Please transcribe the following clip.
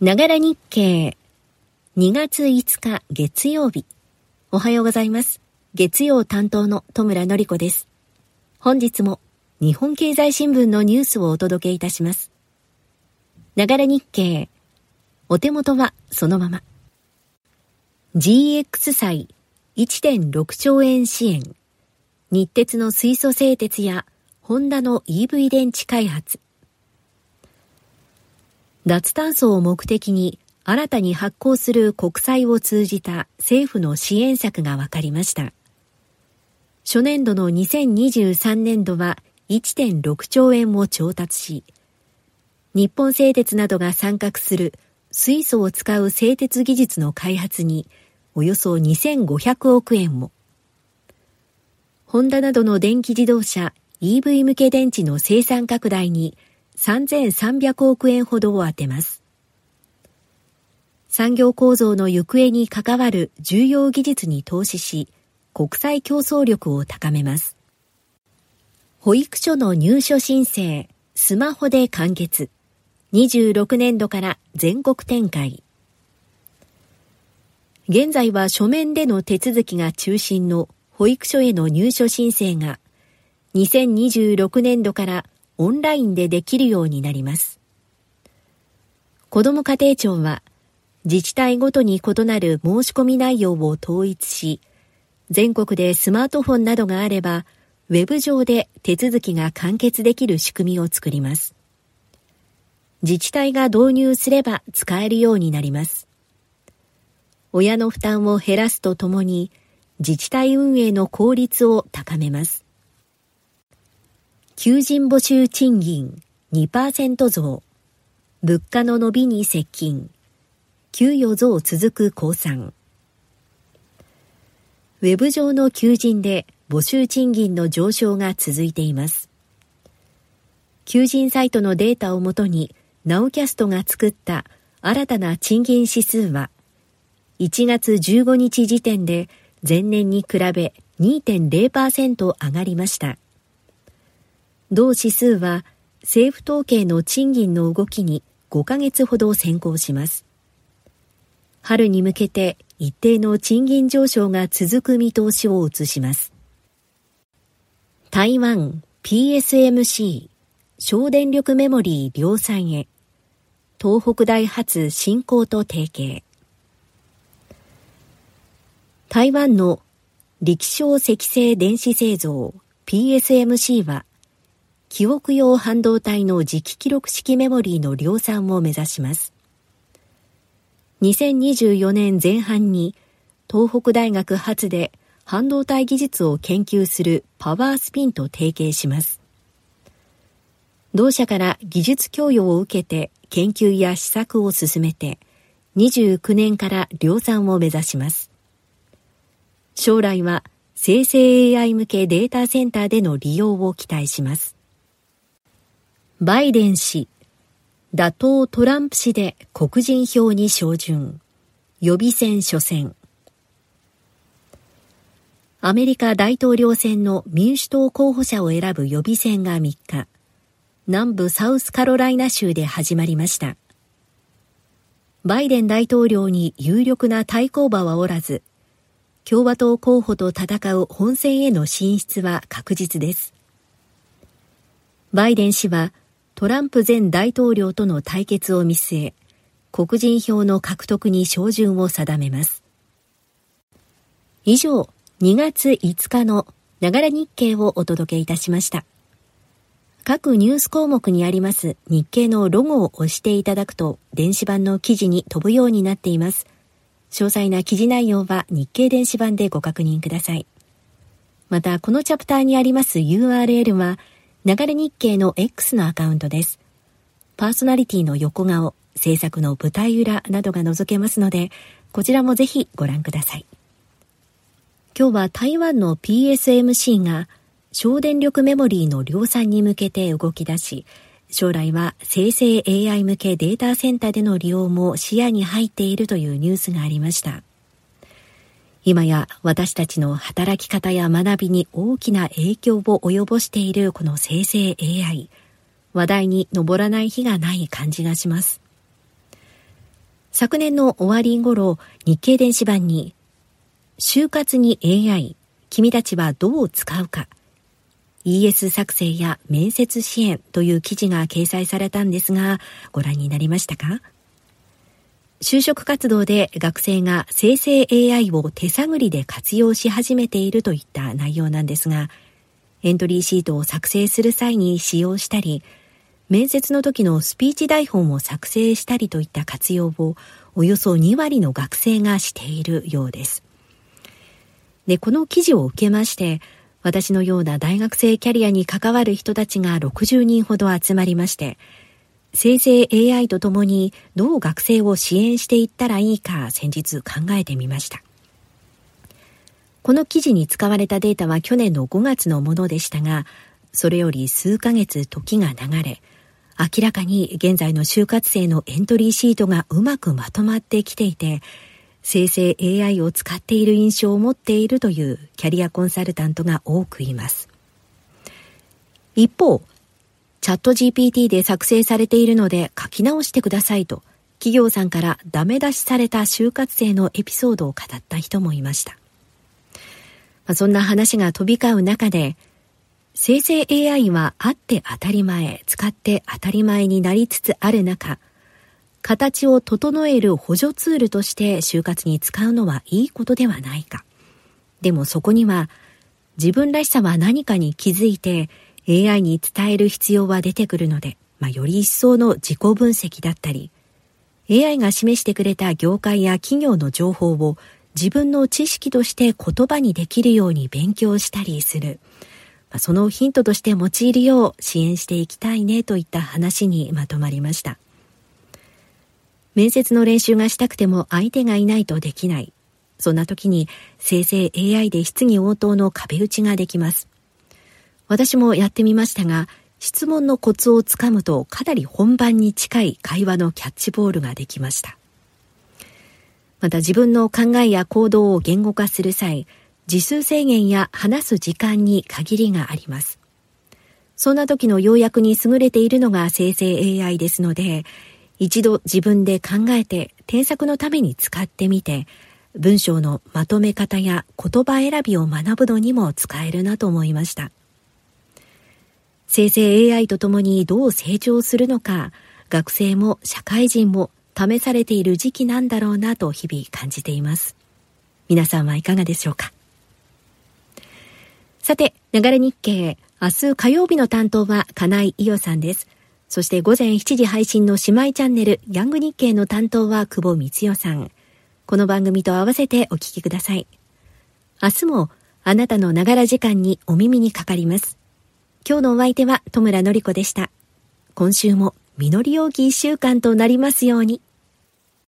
ながら日経。2月5日月曜日。おはようございます。月曜担当の戸村のり子です。本日も日本経済新聞のニュースをお届けいたします。ながら日経。お手元はそのまま。GX 債1.6兆円支援。日鉄の水素製鉄やホンダの EV 電池開発。脱炭素を目的に新たに発行する国債を通じた政府の支援策が分かりました。初年度の2023年度は1.6兆円を調達し、日本製鉄などが参画する水素を使う製鉄技術の開発におよそ2500億円を、ホンダなどの電気自動車 EV 向け電池の生産拡大に3300億円ほどを充てます。産業構造の行方に関わる重要技術に投資し、国際競争力を高めます。保育所の入所申請、スマホで完結。26年度から全国展開。現在は書面での手続きが中心の保育所への入所申請が、2026年度からオンラインでできるようになります。子ども家庭庁は自治体ごとに異なる申し込み内容を統一し、全国でスマートフォンなどがあれば、ウェブ上で手続きが完結できる仕組みを作ります。自治体が導入すれば使えるようになります。親の負担を減らすとともに、自治体運営の効率を高めます。求人募集賃金2%増。物価の伸びに接近。給与増続く降参。ウェブ上の求人で募集賃金の上昇が続いています。求人サイトのデータをもとに、ナオキャストが作った新たな賃金指数は、1月15日時点で前年に比べ2.0%上がりました。同指数は政府統計の賃金の動きに5ヶ月ほど先行します。春に向けて一定の賃金上昇が続く見通しを映します。台湾 PSMC 省電力メモリー量産へ東北大発振興と提携台湾の力小積成電子製造 PSMC は記憶用半導体の磁気記録式メモリーの量産を目指します。2024年前半に東北大学発で半導体技術を研究するパワースピンと提携します。同社から技術供与を受けて研究や施策を進めて29年から量産を目指します。将来は生成 AI 向けデータセンターでの利用を期待します。バイデン氏、打倒トランプ氏で黒人票に照準。予備選初戦。アメリカ大統領選の民主党候補者を選ぶ予備選が3日、南部サウスカロライナ州で始まりました。バイデン大統領に有力な対抗馬はおらず、共和党候補と戦う本選への進出は確実です。バイデン氏はトランプ前大統領との対決を見据え、黒人票の獲得に照準を定めます。以上、2月5日のながら日経をお届けいたしました。各ニュース項目にあります日経のロゴを押していただくと電子版の記事に飛ぶようになっています。詳細な記事内容は日経電子版でご確認ください。また、このチャプターにあります URL は流れ日経の X のアカウントです。パーソナリティの横顔、制作の舞台裏などが覗けますので、こちらもぜひご覧ください。今日は台湾の PSMC が省電力メモリーの量産に向けて動き出し、将来は生成 AI 向けデータセンターでの利用も視野に入っているというニュースがありました。今や私たちの働き方や学びに大きな影響を及ぼしているこの生成 AI。話題に上らない日がない感じがします。昨年の終わり頃、日経電子版に、就活に AI、君たちはどう使うか、ES 作成や面接支援という記事が掲載されたんですが、ご覧になりましたか？就職活動で学生が生成 AI を手探りで活用し始めているといった内容なんですが、エントリーシートを作成する際に使用したり、面接の時のスピーチ台本を作成したりといった活用をおよそ2割の学生がしているようです。で、この記事を受けまして、私のような大学生キャリアに関わる人たちが60人ほど集まりまして、生成 AI とともにどう学生を支援していったらいいか先日考えてみました。この記事に使われたデータは去年の5月のものでしたが、それより数ヶ月時が流れ、明らかに現在の就活生のエントリーシートがうまくまとまってきていて、生成 AI を使っている印象を持っているというキャリアコンサルタントが多くいます。一方、チャット GPT で作成されているので書き直してくださいと企業さんからダメ出しされた就活生のエピソードを語った人もいました。まあ、そんな話が飛び交う中で、生成 AI はあって当たり前、使って当たり前になりつつある中、形を整える補助ツールとして就活に使うのはいいことではないか。でもそこには自分らしさは何かに気づいて AI に伝える必要は出てくるので、まあ、より一層の自己分析だったり、AI が示してくれた業界や企業の情報を自分の知識として言葉にできるように勉強したりする。まあそのヒントとして用いるよう支援していきたいねといった話にまとまりました。面接の練習がしたくても相手がいないとできない。そんな時に生成 AI で質疑応答の壁打ちができます。私もやってみましたが、質問のコツをつかむとかなり本番に近い会話のキャッチボールができました。また自分の考えや行動を言語化する際、時数制限や話す時間に限りがあります。そんな時の要約に優れているのが生成 AI ですので、一度自分で考えて添削のために使ってみて、文章のまとめ方や言葉選びを学ぶのにも使えるなと思いました。生成 AI とともにどう成長するのか、学生も社会人も試されている時期なんだろうなと日々感じています。皆さんはいかがでしょうか？さて、流れ日経、明日火曜日の担当は金井伊代さんです。そして午前7時配信の姉妹チャンネル、ヤング日経の担当は久保光代さん。この番組と合わせてお聞きください。明日もあなたのながら時間にお耳にかかります。今日のお相手は戸村のり子でした。今週も実り多き一週間となりますように。